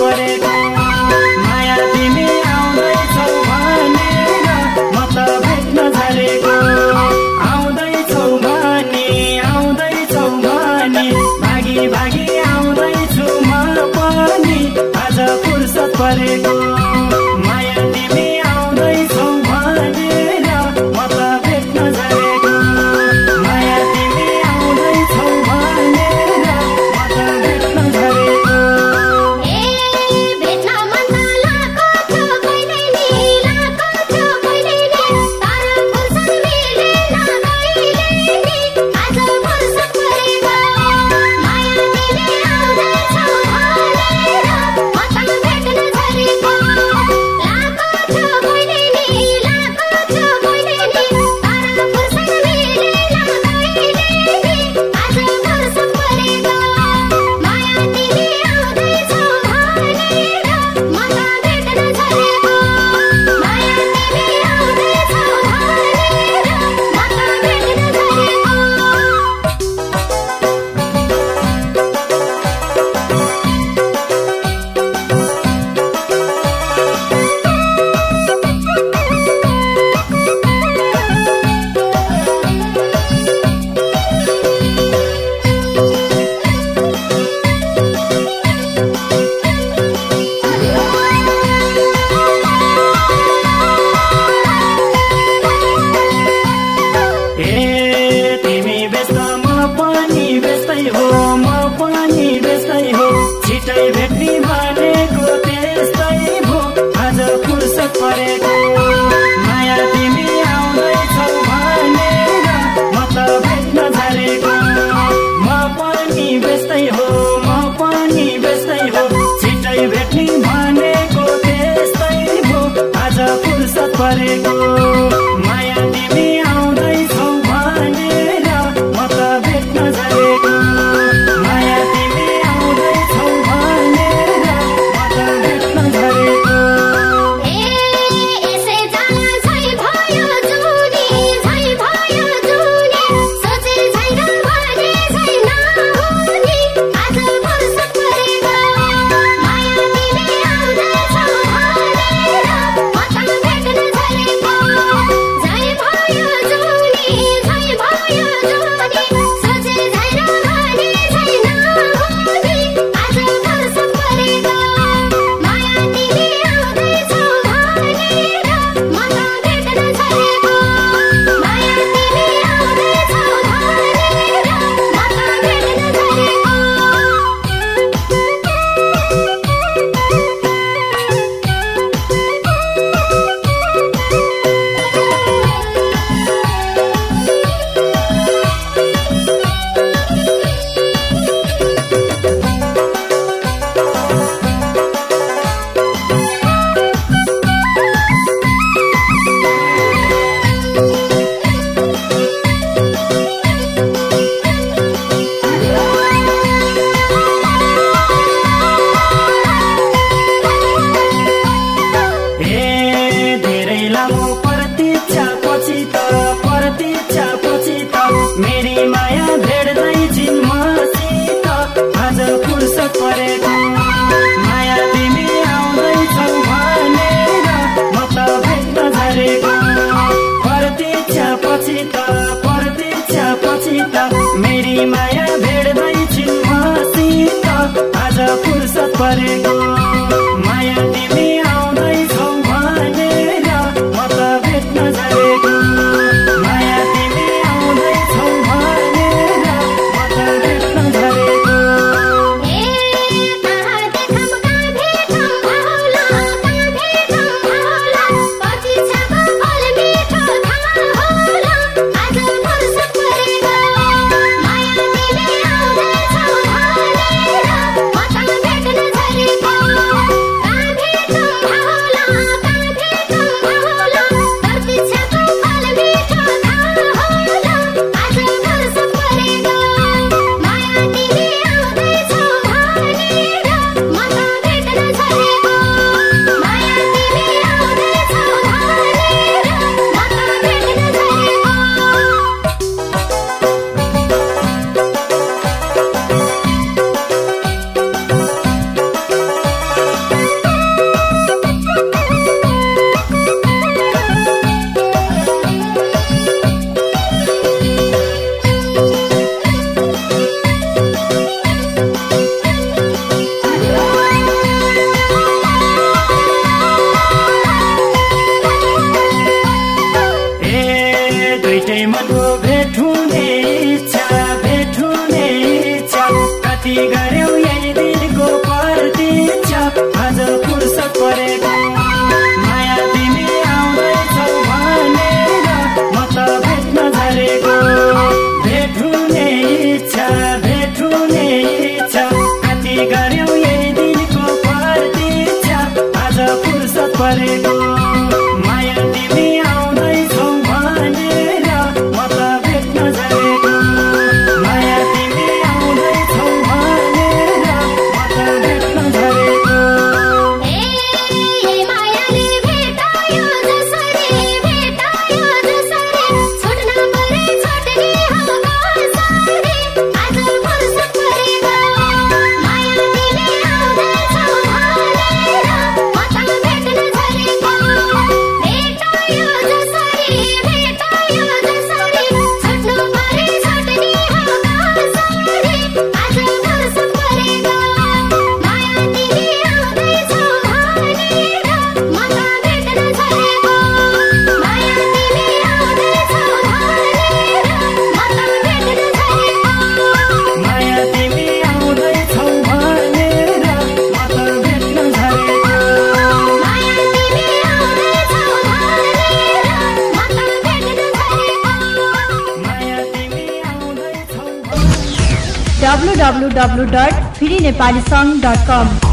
परेको। माया तिमी आउँदैछौ भने म त भेट्न झरेको। आउँदैछौ भने आउँदैछौ भने भागी भागी आउँदैछु म पनि। आज फुर्सद परेको। ರೆಡ್ಡಿ my दुइटै मनको भेट हुने आउँदैछौ www.freenepalisong.com